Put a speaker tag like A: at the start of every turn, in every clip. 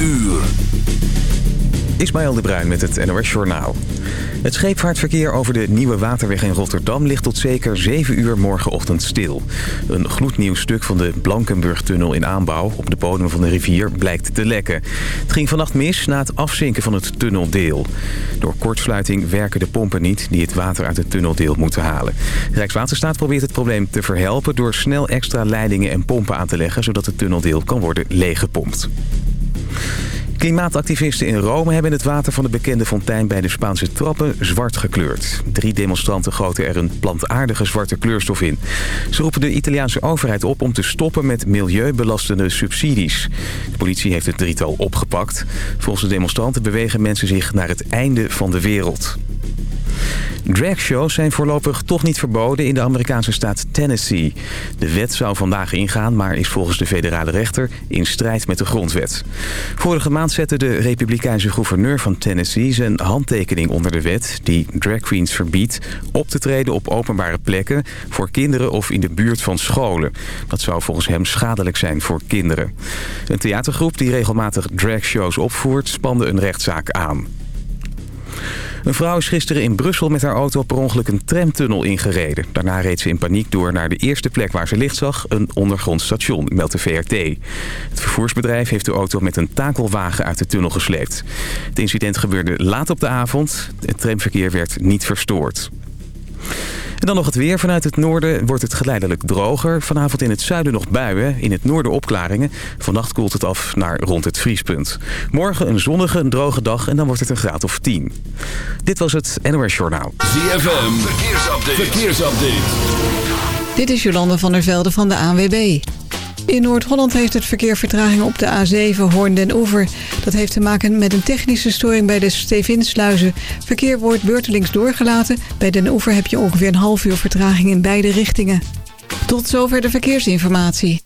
A: uur.
B: Ismaël de Bruin met het NOS Journaal. Het scheepvaartverkeer over de Nieuwe Waterweg in Rotterdam ligt tot zeker 7 uur morgenochtend stil. Een gloednieuw stuk van de Blankenburg-tunnel in aanbouw op de bodem van de rivier blijkt te lekken. Het ging vannacht mis na het afzinken van het tunneldeel. Door kortsluiting werken de pompen niet die het water uit het tunneldeel moeten halen. Rijkswaterstaat probeert het probleem te verhelpen door snel extra leidingen en pompen aan te leggen... zodat het tunneldeel kan worden leeggepompt. Klimaatactivisten in Rome hebben het water van de bekende fontein bij de Spaanse trappen zwart gekleurd. Drie demonstranten goten er een plantaardige zwarte kleurstof in. Ze roepen de Italiaanse overheid op om te stoppen met milieubelastende subsidies. De politie heeft het drietal opgepakt. Volgens de demonstranten bewegen mensen zich naar het einde van de wereld. Dragshows zijn voorlopig toch niet verboden in de Amerikaanse staat Tennessee. De wet zou vandaag ingaan, maar is volgens de federale rechter in strijd met de grondwet. Vorige maand zette de republikeinse gouverneur van Tennessee zijn handtekening onder de wet... die drag queens verbiedt op te treden op openbare plekken voor kinderen of in de buurt van scholen. Dat zou volgens hem schadelijk zijn voor kinderen. Een theatergroep die regelmatig dragshows opvoert spande een rechtszaak aan. Een vrouw is gisteren in Brussel met haar auto per ongeluk een tramtunnel ingereden. Daarna reed ze in paniek door naar de eerste plek waar ze licht zag, een ondergrond station, meldt de VRT. Het vervoersbedrijf heeft de auto met een takelwagen uit de tunnel gesleept. Het incident gebeurde laat op de avond. Het tramverkeer werd niet verstoord. En dan nog het weer. Vanuit het noorden wordt het geleidelijk droger. Vanavond in het zuiden nog buien. In het noorden opklaringen. Vannacht koelt het af naar rond het vriespunt. Morgen een zonnige, droge dag en dan wordt het een graad of 10. Dit was het NOS Journaal.
A: ZFM, verkeersupdate. verkeersupdate.
C: Dit is Jolande van der Velde van de ANWB. In Noord-Holland heeft het verkeer vertraging op de A7 Hoorn den Oever. Dat heeft te maken met een technische storing bij de Stevinsluizen. Verkeer wordt beurtelings doorgelaten. Bij den Oever heb je ongeveer een half uur vertraging in beide richtingen. Tot zover de verkeersinformatie.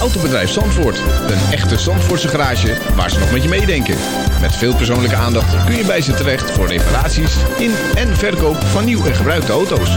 D: Autobedrijf Zandvoort. Een echte Zandvoortse garage waar ze nog met je meedenken. Met veel persoonlijke aandacht kun je bij ze terecht voor reparaties in en verkoop van nieuw en gebruikte auto's.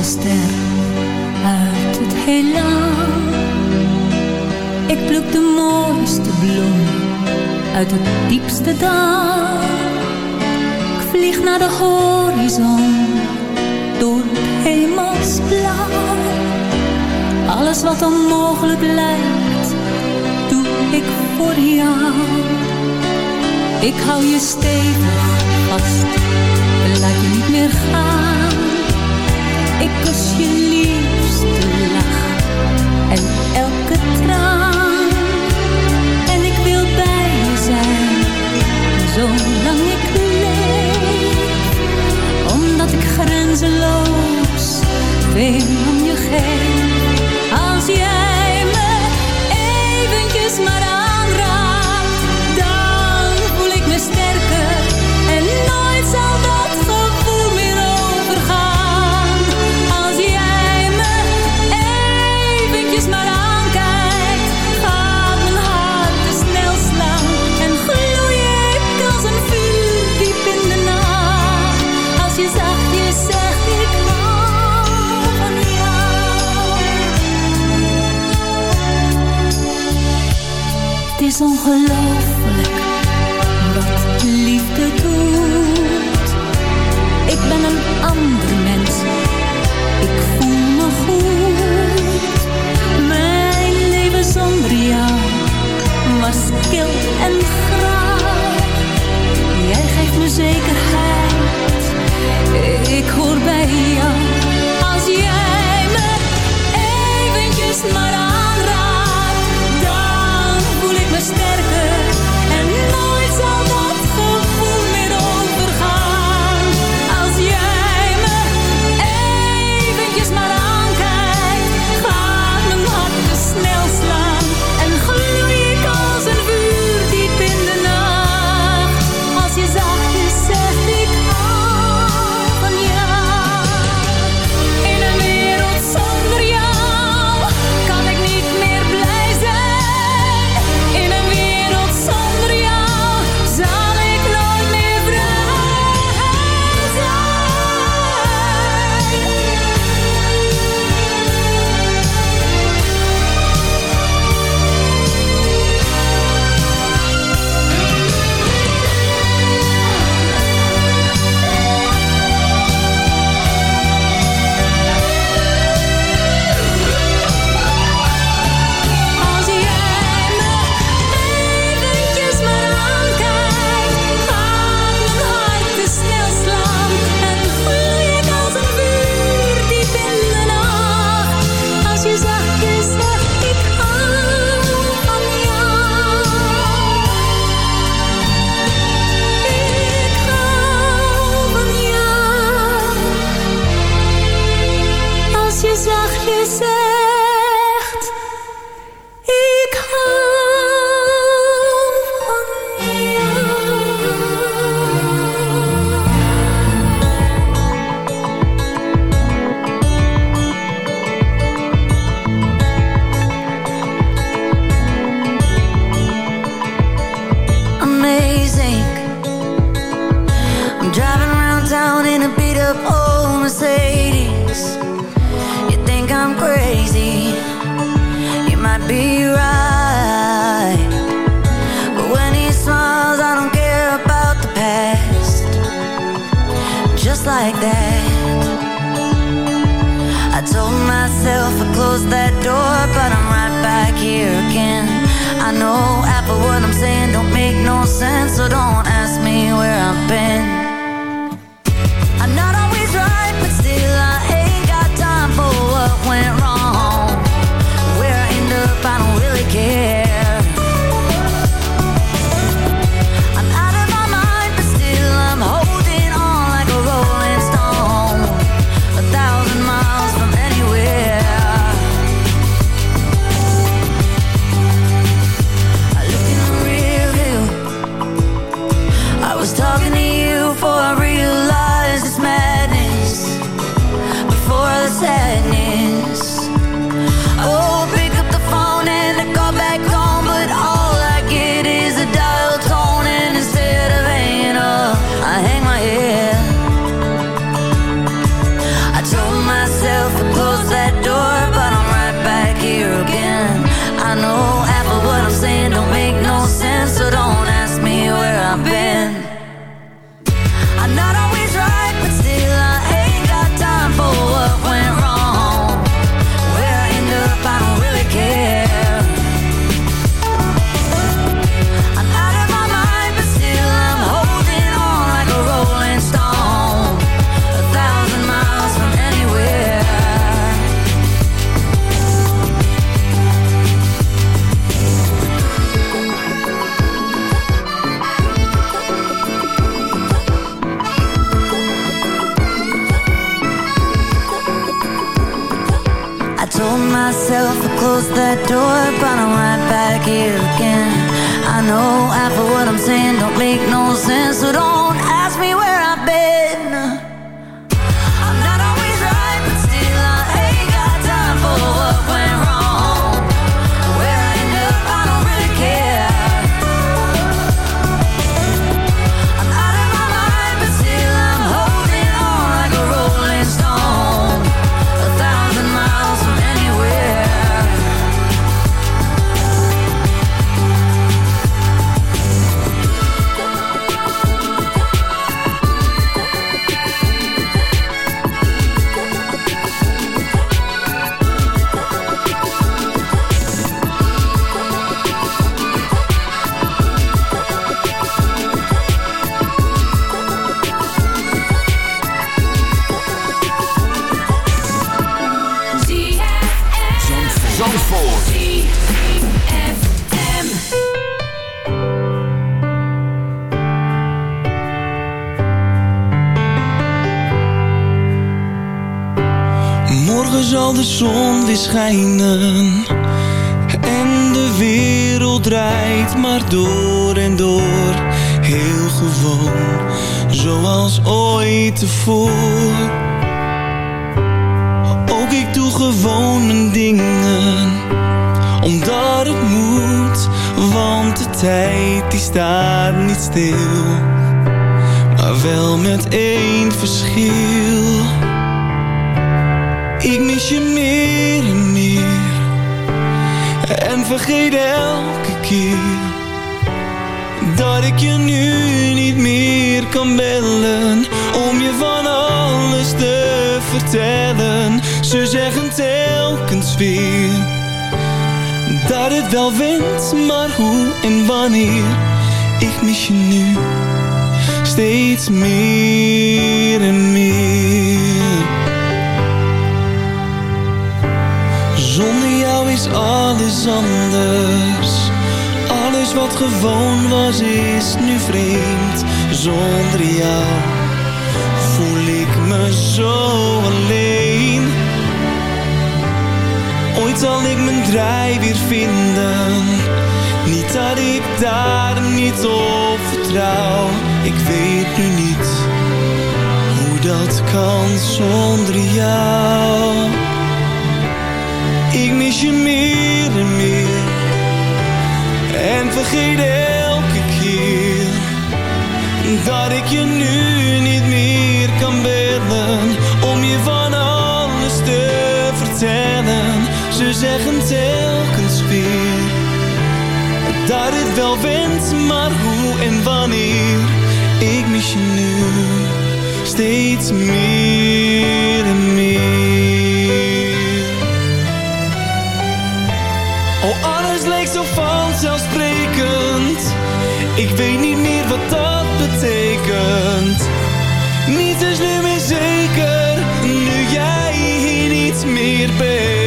E: Ster uit het heelal. Ik pluk de mooiste bloem uit het diepste dal. Ik vlieg naar de horizon door het hemelsblauw. Alles wat onmogelijk lijkt, doe ik voor jou. Ik hou je stevig vast, laat je niet meer gaan. Ik kus je liefste lach en elke traan.
F: schijnen. maar hoe en wanneer. Ik mis je nu steeds meer en meer. Zonder jou is alles anders. Alles wat gewoon was is nu vreemd. Zonder jou voel ik me zo alleen. Ooit zal ik mijn draai weer vinden. Niet dat ik daar niet op vertrouw. Ik weet nu niet hoe dat kan zonder jou. Ik mis je meer en meer. En vergeet elke keer dat ik je nu niet meer kan bellen om je van zeggen telkens weer dat het wel
G: wens, maar hoe en wanneer. Ik mis je nu steeds meer en meer. Oh, alles leek zo vanzelfsprekend. Ik weet niet meer wat dat betekent. Niets is nu meer zeker, nu jij hier niet meer bent.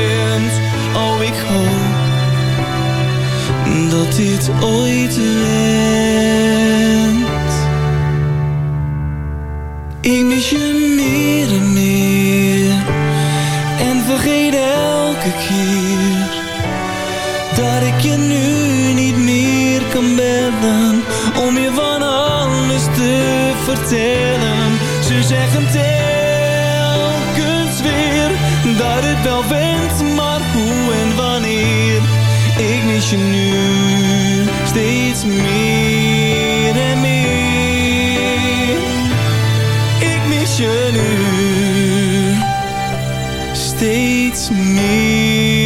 G: Ik hoop dat dit ooit wendt. Ik mis je meer en meer en vergeet elke keer dat ik je nu niet meer kan bellen om je van alles te vertellen. Ze zeggen telkens weer dat het wel wendt, maar. Mis je nu steeds meer en meer. Ik mis je nu steeds meer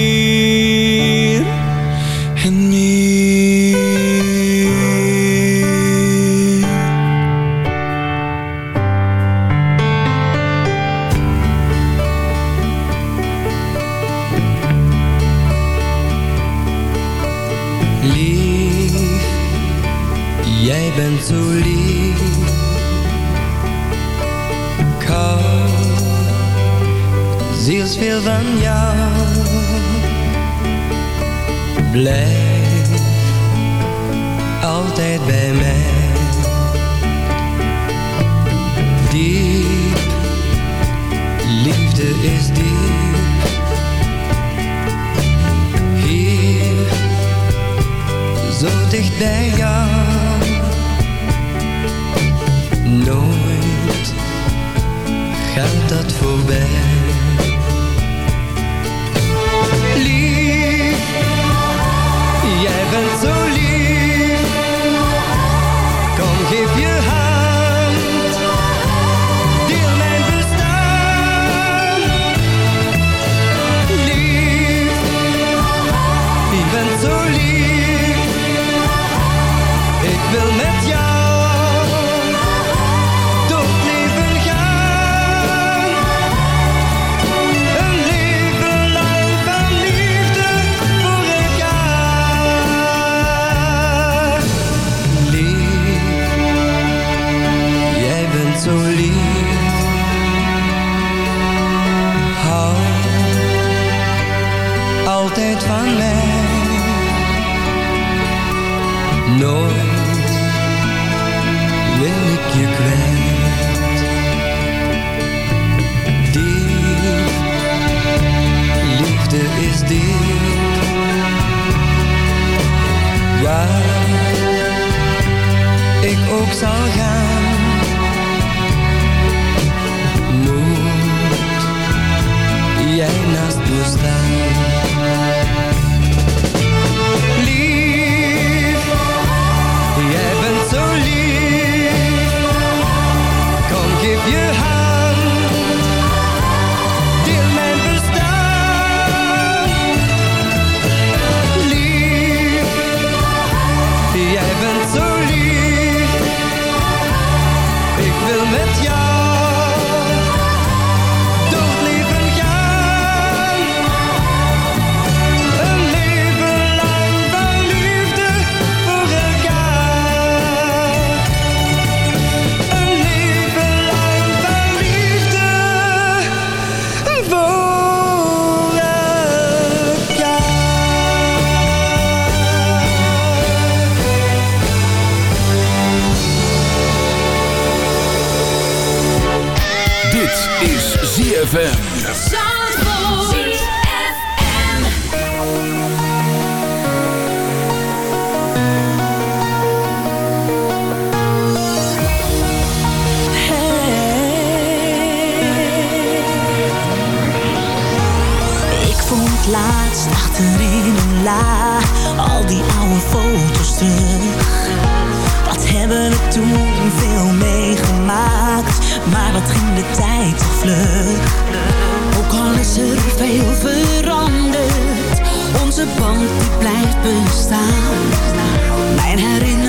H: bestaan. Mijn herinnering.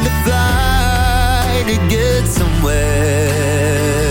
I: fly to get somewhere.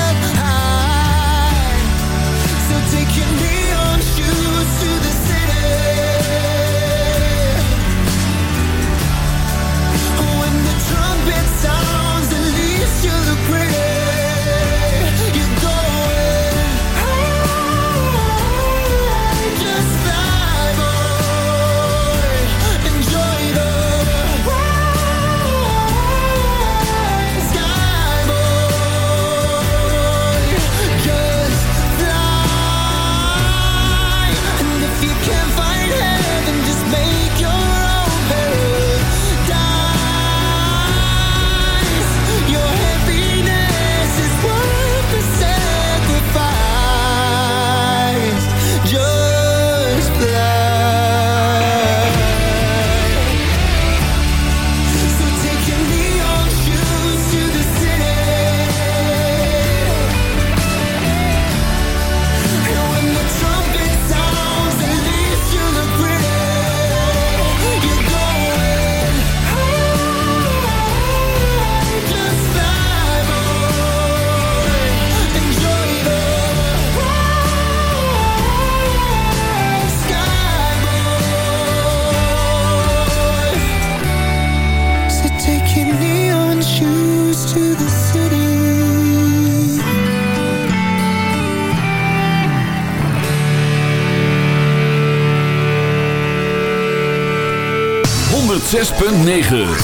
A: 106.9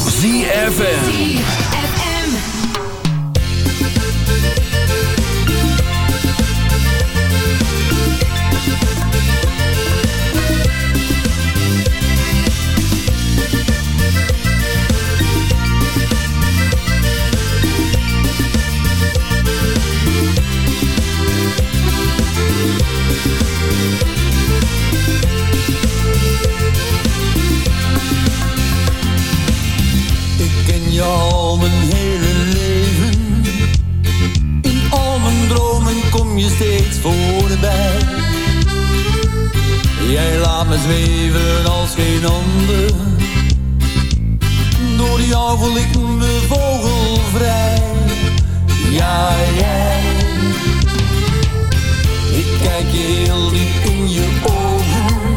J: Door jou voel ik me vogelvrij. Ja, jij. Ik kijk je heel diep in je ogen.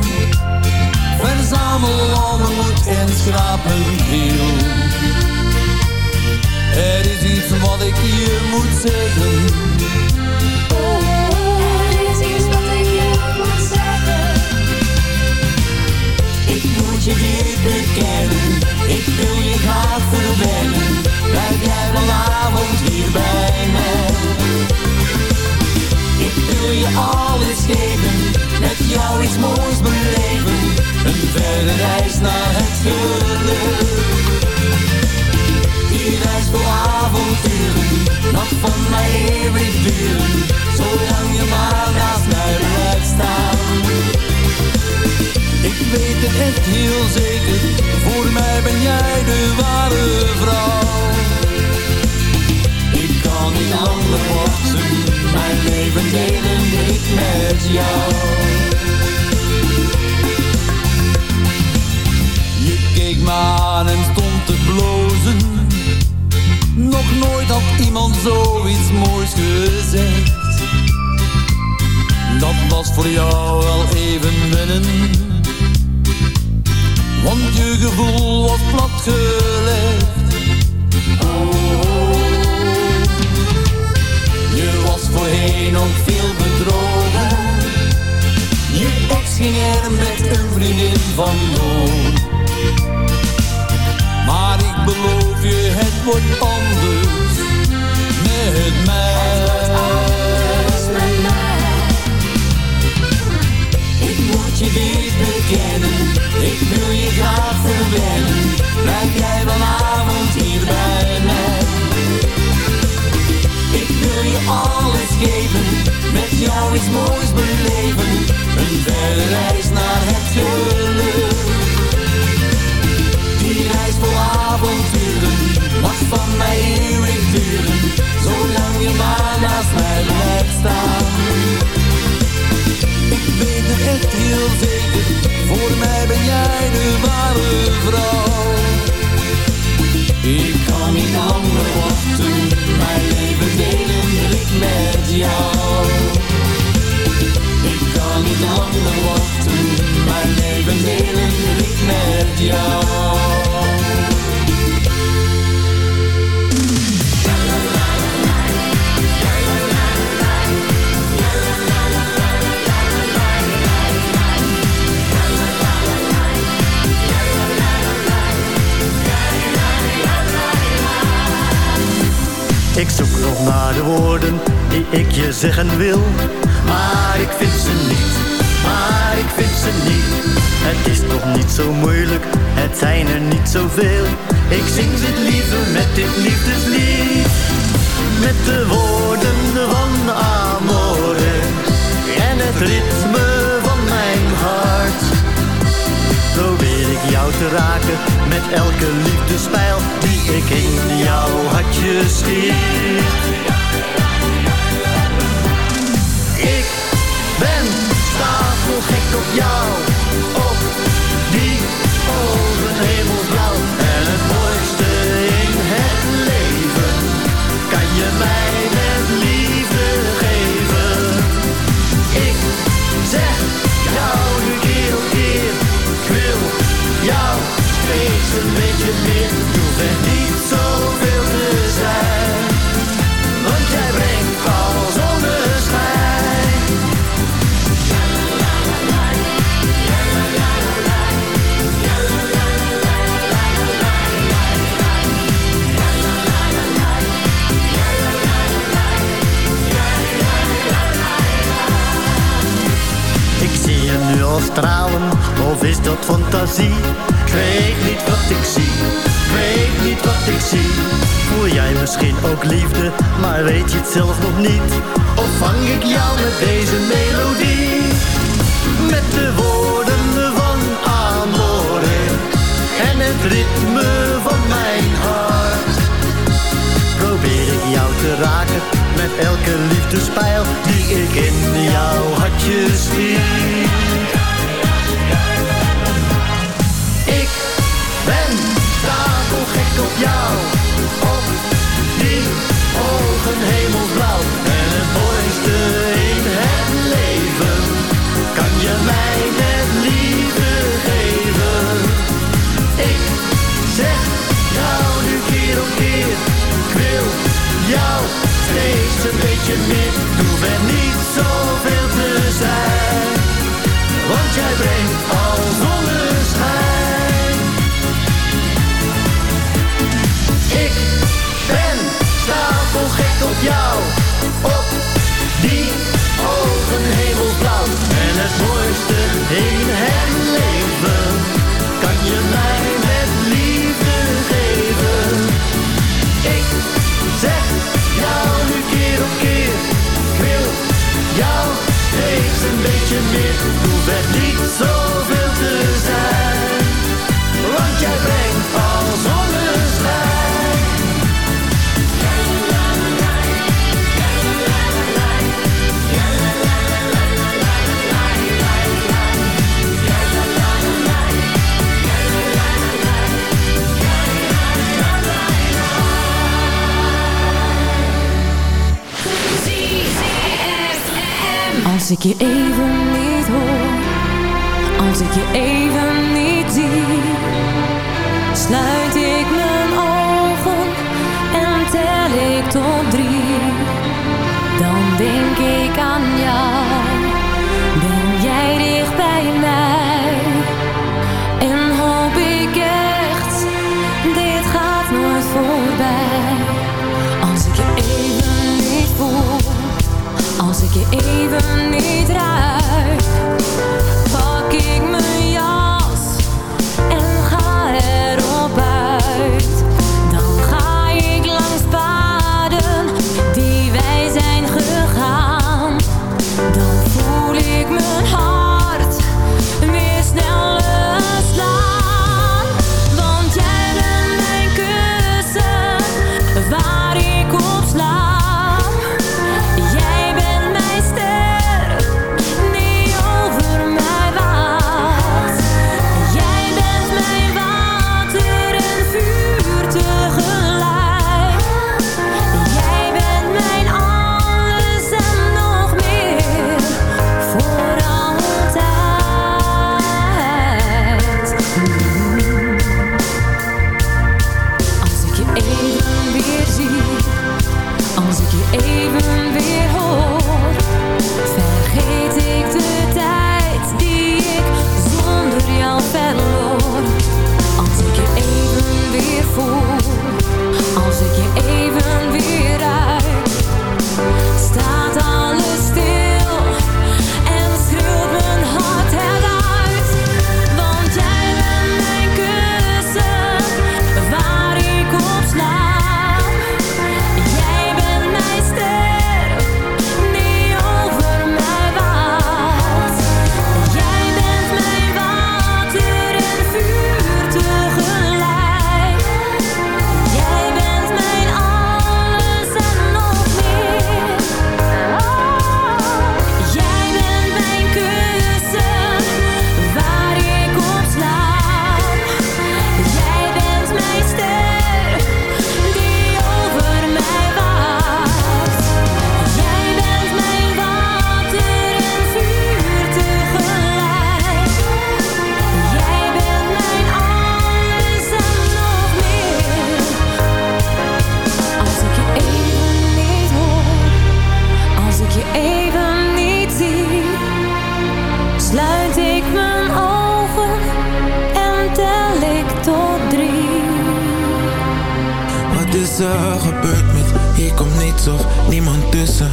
J: Verzamel al moed en schraap ziel. Er is iets wat ik je moet zeggen. Ik Ik wil je graag verwennen. Blijf jij vanavond hier bij mij. Ik wil je alles geven. Met jou iets moois beleven. Een verre reis naar het geluk. Die reis vol avonturen, nog van mij eeuwig duren, zolang je maar naast mij blijft staan. Ik weet het echt heel zeker, voor mij ben jij de ware vrouw. Ik kan niet langer wachten, mijn leven delen ik met jou. Je keek me aan en stond te blozen. Nog nooit had iemand zoiets moois gezegd. Dat was voor jou wel even wennen. Want je gevoel was platgelegd. Oh, je was voorheen ook veel bedrogen. Je ex ging er met een vriendin vandoor. Maar ik beloof je, het wordt anders met mij.
K: Dat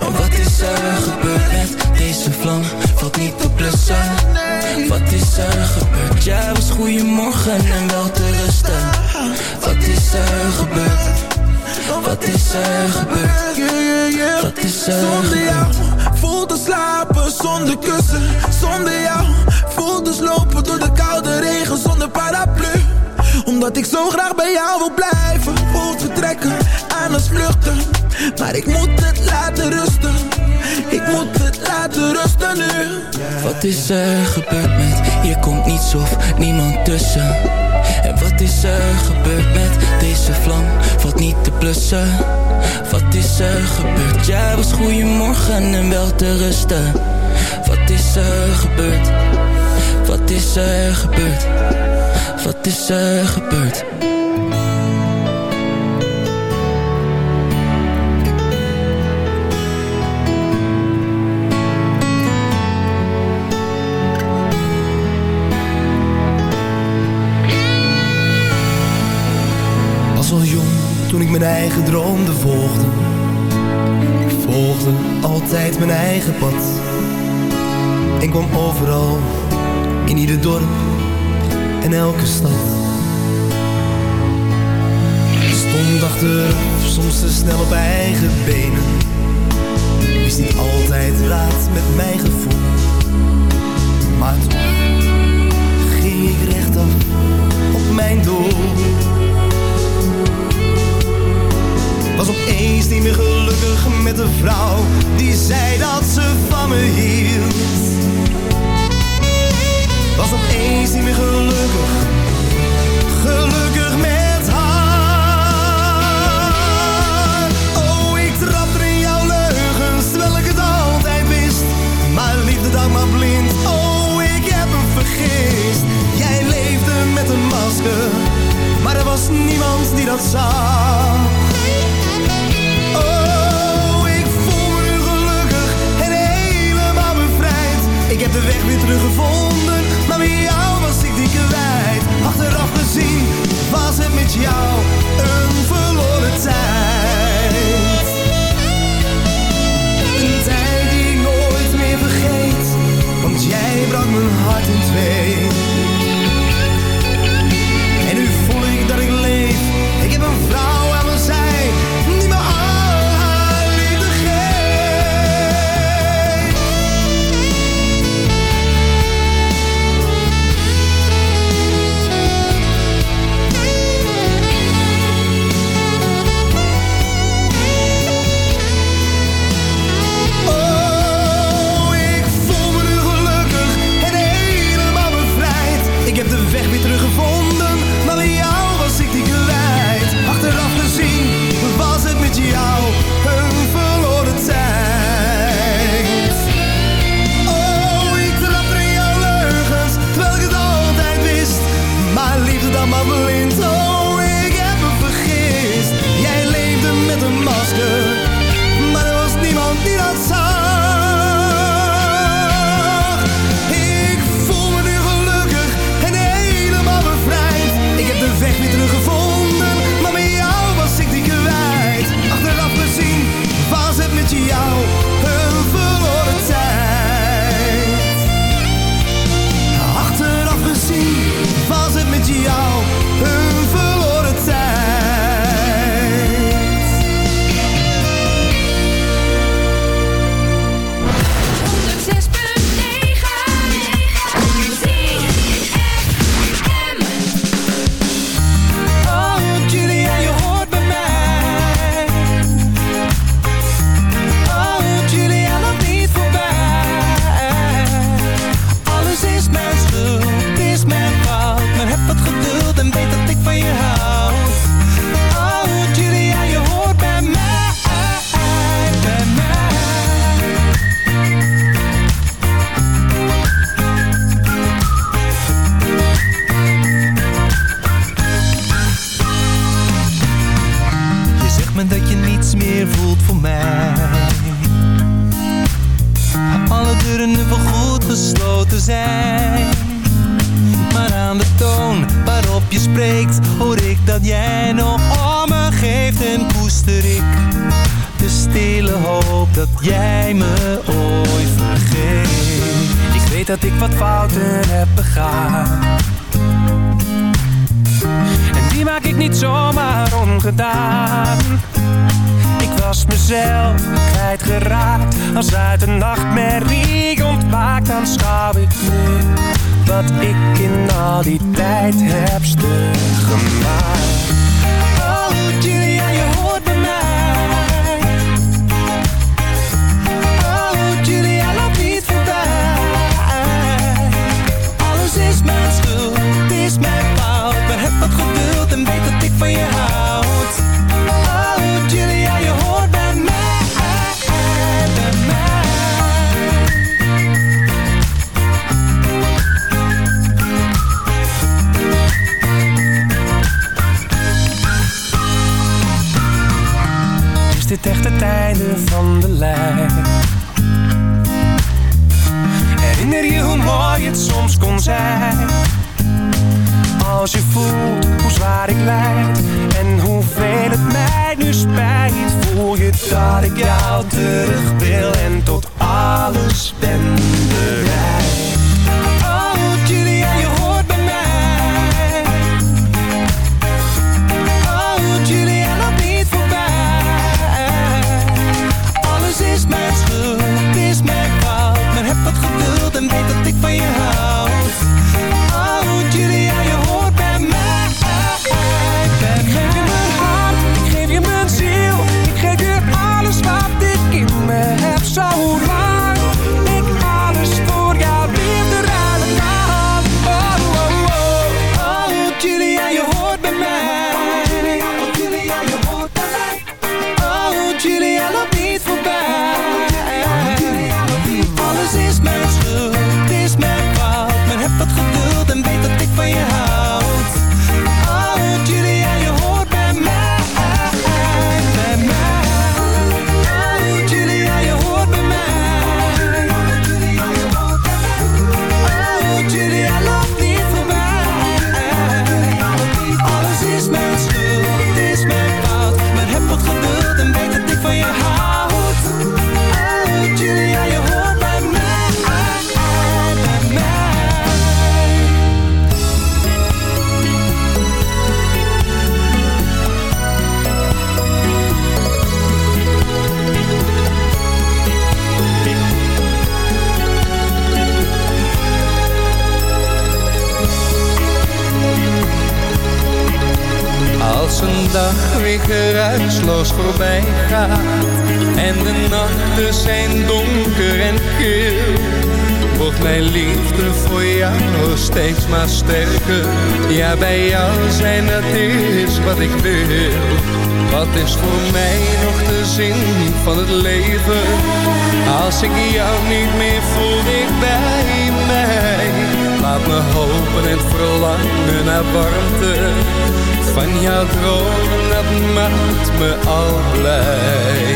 L: En wat is er gebeurd? Met Deze vlam valt niet te blussen. Wat is er gebeurd? Jij was goeiemorgen en wel te rusten. Wat is er gebeurd? Wat is er gebeurd? Wat is er
M: Zonder jou voel te slapen zonder kussen. Zonder jou voel te slopen door de koude regen zonder paraplu Omdat ik zo graag bij jou wil blijven. Voel vertrekken aan het vluchten. Maar ik moet het laten rusten. Ik moet het laten rusten nu.
L: Wat is er gebeurd met Hier komt niets of niemand tussen? En wat is er gebeurd met Deze vlam? Valt niet te blussen. Wat is er gebeurd? Jij was goeiemorgen en wel te rusten. Wat is er gebeurd? Wat is er gebeurd Wat is er gebeurd
F: Was al jong toen ik mijn eigen droomde volgde. Ik volgde altijd mijn eigen pad. En kwam overal, in ieder dorp en elke stad. Stond achteraf, soms te snel op eigen benen. Wist niet altijd raad met mijn gevoel. Maar toch ging ik rechtop op mijn doel. Was opeens niet meer gelukkig met een vrouw Die zei dat ze van me hield Was opeens niet meer gelukkig. Gelukkig met haar. Oh, ik trapte in jouw leugens Terwijl ik het altijd wist. Maar liefde dan blind. Oh, ik heb hem vergist. Jij leefde met een masker Maar er was niemand die dat zag. Oh. Ik heb de weg weer teruggevonden, met jou was ik die kwijt. Achteraf gezien was het met jou een verloren tijd.
N: Uit een nachtmerrie ontwaakt, dan schouw ik nu wat ik in al die tijd heb stuk gemaakt. Dat ik jou terug wil en tot alles ben bereid.
O: Geruisloos voorbij gaat. En de nachten zijn donker en kil Wordt mijn liefde voor jou steeds maar sterker. Ja, bij jou zijn dat is wat ik wil. Wat is voor mij nog de zin van het leven? Als ik jou niet meer voel dicht bij mij. Laat me hopen en verlangen naar warmte van jouw dromen, dat maakt me al blij.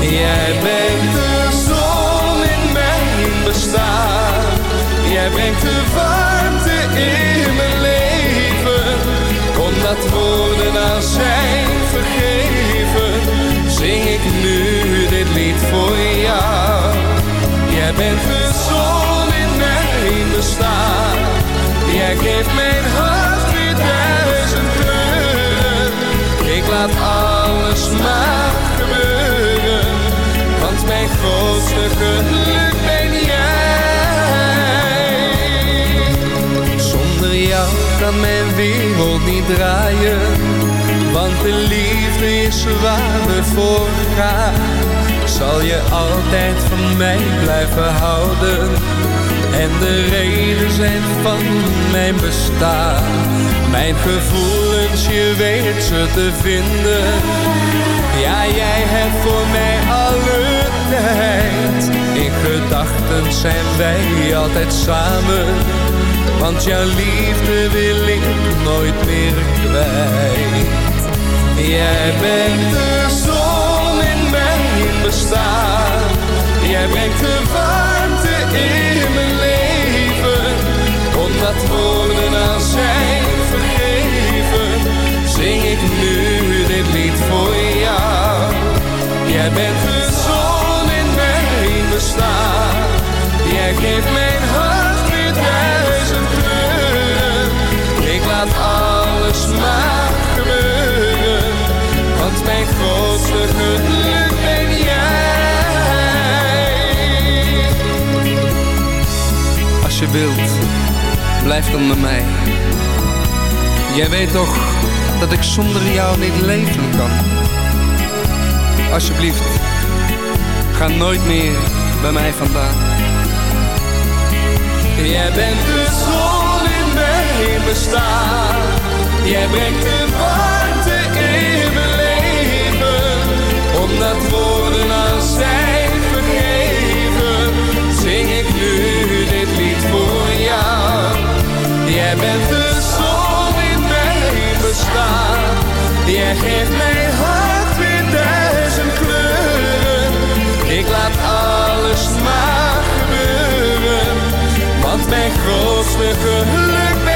O: Jij bent de zon in mijn bestaan. Jij brengt de warmte in mijn leven. Omdat woorden aan zijn vergeven, zing ik nu dit lied voor jou. Jij bent de zon in mijn bestaan. Jij geeft mijn hart laat alles maar gebeuren. Want mijn grootste geluk ben jij. Zonder jou kan mijn wereld niet draaien. Want de liefde is waar voor gaan. Zal je altijd van mij blijven houden en de reden zijn van mijn bestaan. Mijn gevoelens, je weet ze te vinden. Ja, jij hebt voor mij alle tijd. In gedachten zijn wij altijd samen. Want jouw liefde wil ik nooit meer kwijt. Jij bent de zon in mijn bestaan.
P: Jij brengt de warmte in bent de zon in mijn bestaan. Jij geeft mijn hart weer duizend kleuren. Ik laat alles maar gebeuren. Want mijn grootste geluk ben jij. Als je wilt, blijf dan bij mij. Jij weet toch dat ik zonder jou niet leven kan. Alsjeblieft, ga nooit meer bij mij vandaan. Jij bent de zon in mijn bestaan. Jij brengt de warmte in mijn leven. Omdat woorden als zijn vergeven, zing ik nu dit lied voor jou. Jij bent de zon in mijn bestaan. Jij geeft mijn laat alles maar gebeuren. Want mijn grootste geluk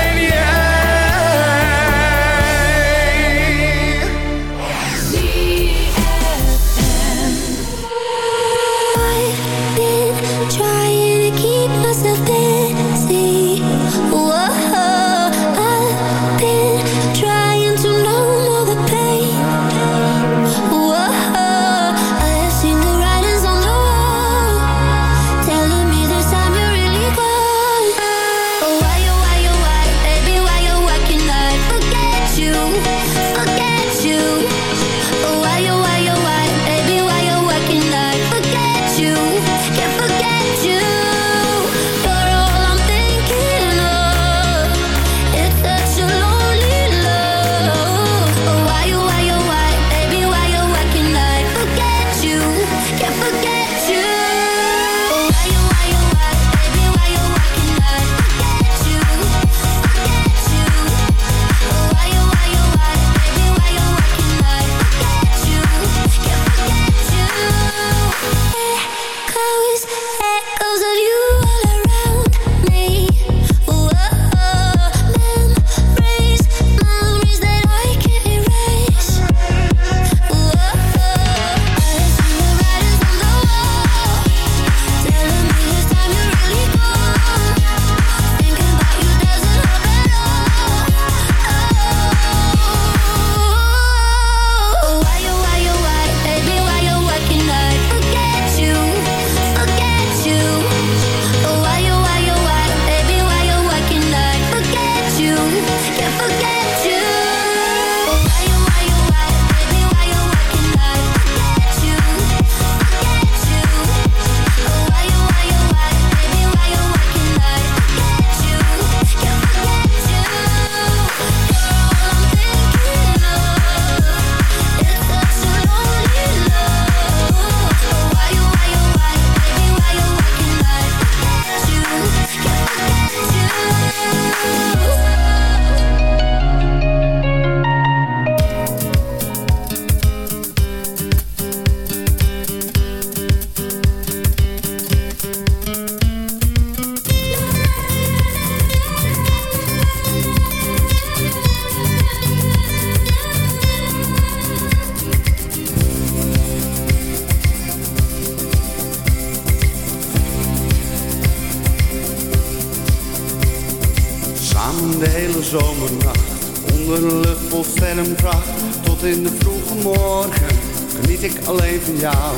Q: de hele zomernacht, onder een lucht vol sterrenpracht. Tot in de vroege morgen, geniet ik alleen van jou.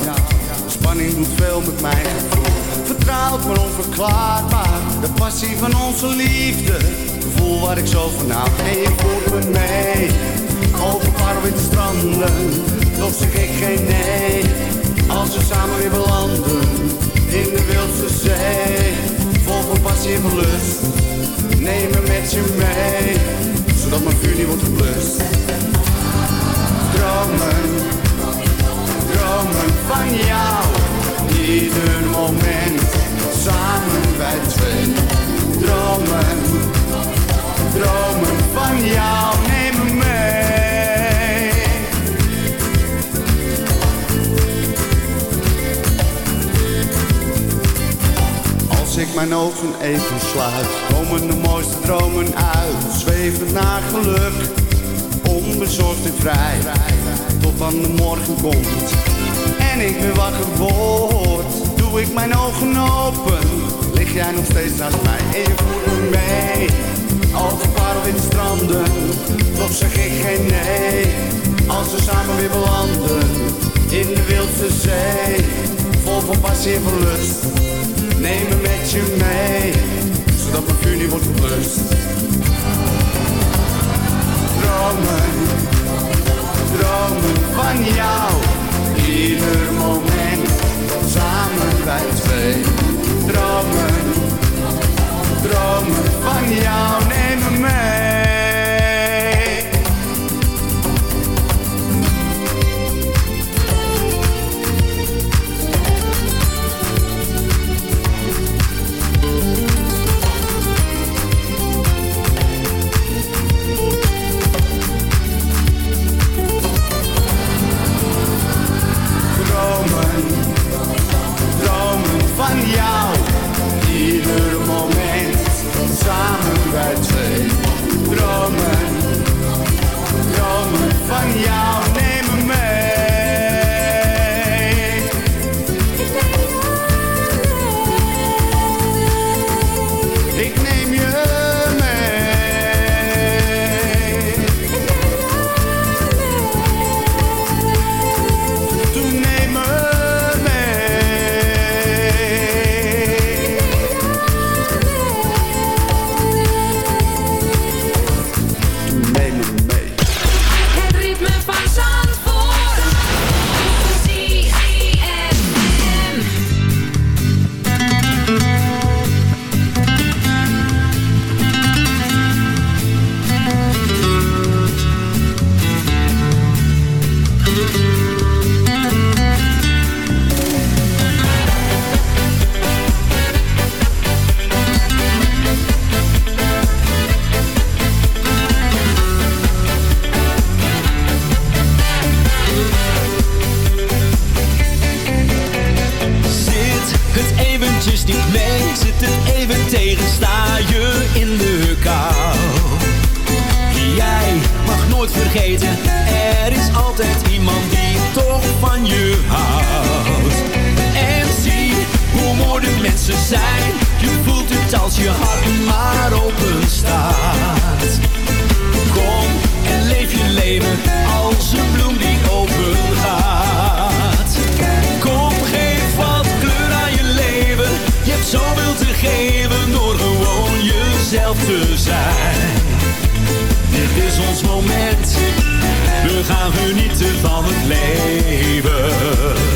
Q: De spanning doet veel met gevoel. Vertrouwd maar onverklaarbaar, de passie van onze liefde. Gevoel waar ik zo van hou. En je voert me mee, over parwitte stranden. Toch zeg ik geen nee, als we samen weer belanden. In de wildste zee, vol van passie en lust. Neem me met je mee, zodat mijn vuur niet wordt geblust. Dromen, dromen van jou. Ieder moment, samen wij twee. Dromen, dromen van jou. Mijn ogen even sluit, komen de mooiste dromen uit. Zwevend naar geluk, onbezorgd en vrij. Tot dan de morgen komt. En ik meer wakker word Doe ik mijn ogen open. Lig jij nog steeds naast mij En je voert me mee Over parelwitte stranden Toch zeg ik geen nee. Als we samen weer belanden In de wildste zee. Vol van passie en verlust Neem me met je mee Zodat mijn vuur niet wordt geblust Dromen dromen van jou. Ieder moment, samen wij twee. Dromen, dromen van jou, neem
J: als je hart maar open staat. Kom en leef je leven als een bloem die open gaat. Kom, geef wat kleur aan je leven. Je hebt zoveel te geven door gewoon jezelf te zijn. Dit is ons moment, we gaan genieten van het leven.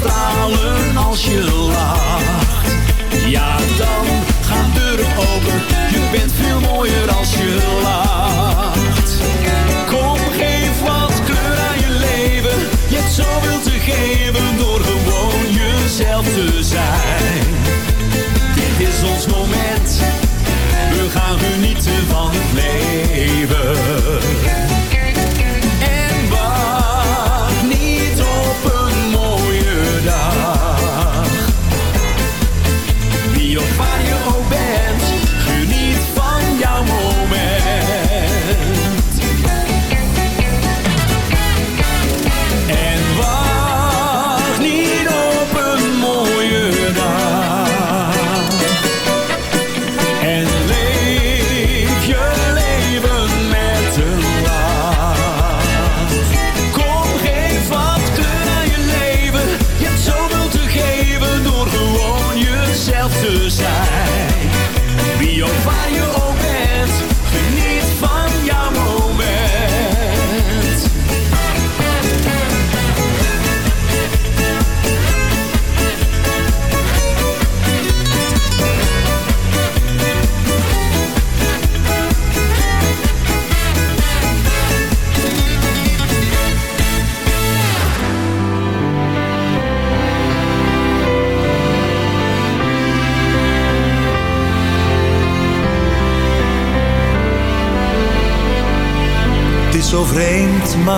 J: Stralen als je lacht. Ja, dan gaan deuren open, je bent veel mooier als je lacht. Kom, geef wat kleur aan je leven, je hebt zoveel te geven door gewoon jezelf te zijn. Dit is ons moment, we gaan genieten van het leven.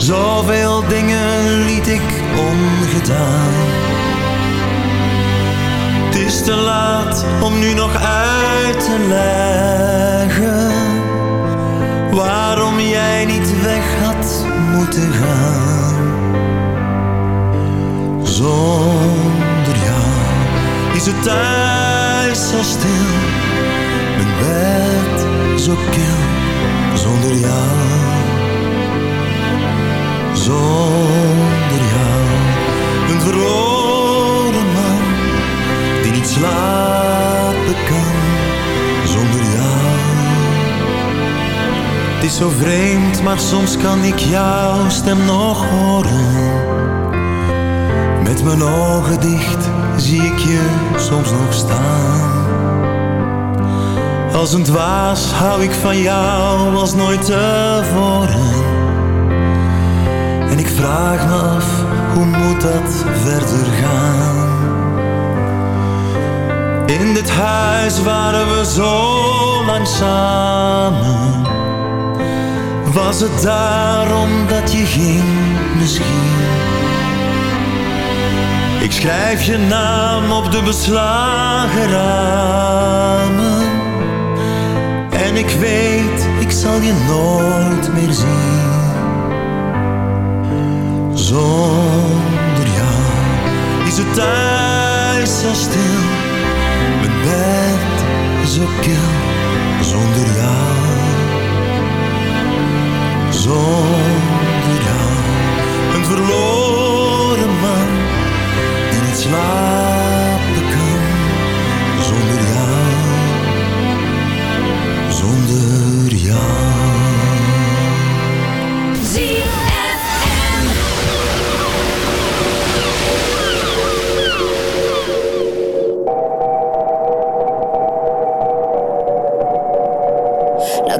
F: Zoveel dingen liet ik ongedaan. Het is te laat om nu nog uit te leggen. Waarom jij niet weg had moeten gaan. Zonder jou is het thuis zo stil. Mijn bed zo kil zonder jou. Zonder jou, een verloren man die niet slapen kan. Zonder jou, het is zo vreemd, maar soms kan ik jouw stem nog horen. Met mijn ogen dicht zie ik je soms nog staan. Als een dwaas hou ik van jou als nooit tevoren. Ik vraag me af, hoe moet dat verder gaan? In dit huis waren we zo lang samen. Was het daarom dat je ging misschien? Ik schrijf je naam op de beslagen ramen. En ik weet, ik zal je nooit meer zien. Zonder jou is het thuis zo stil. Mijn bed zo kil. Zonder jou. Zonder jou. Een verloren man die niet slapen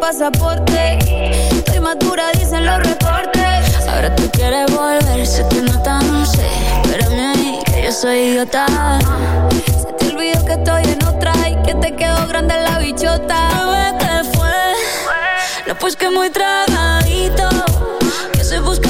E: pasaporte. Estoy madura, dicen los reportes. Ahora tú quieres volver, se te nota, no sé. Espérame ahí, que yo soy idiota. Se te olvidó que estoy en otra y que te quedó grande la bichota. ¿qué fue? No, pues que muy tragadito. Que estoy buscándome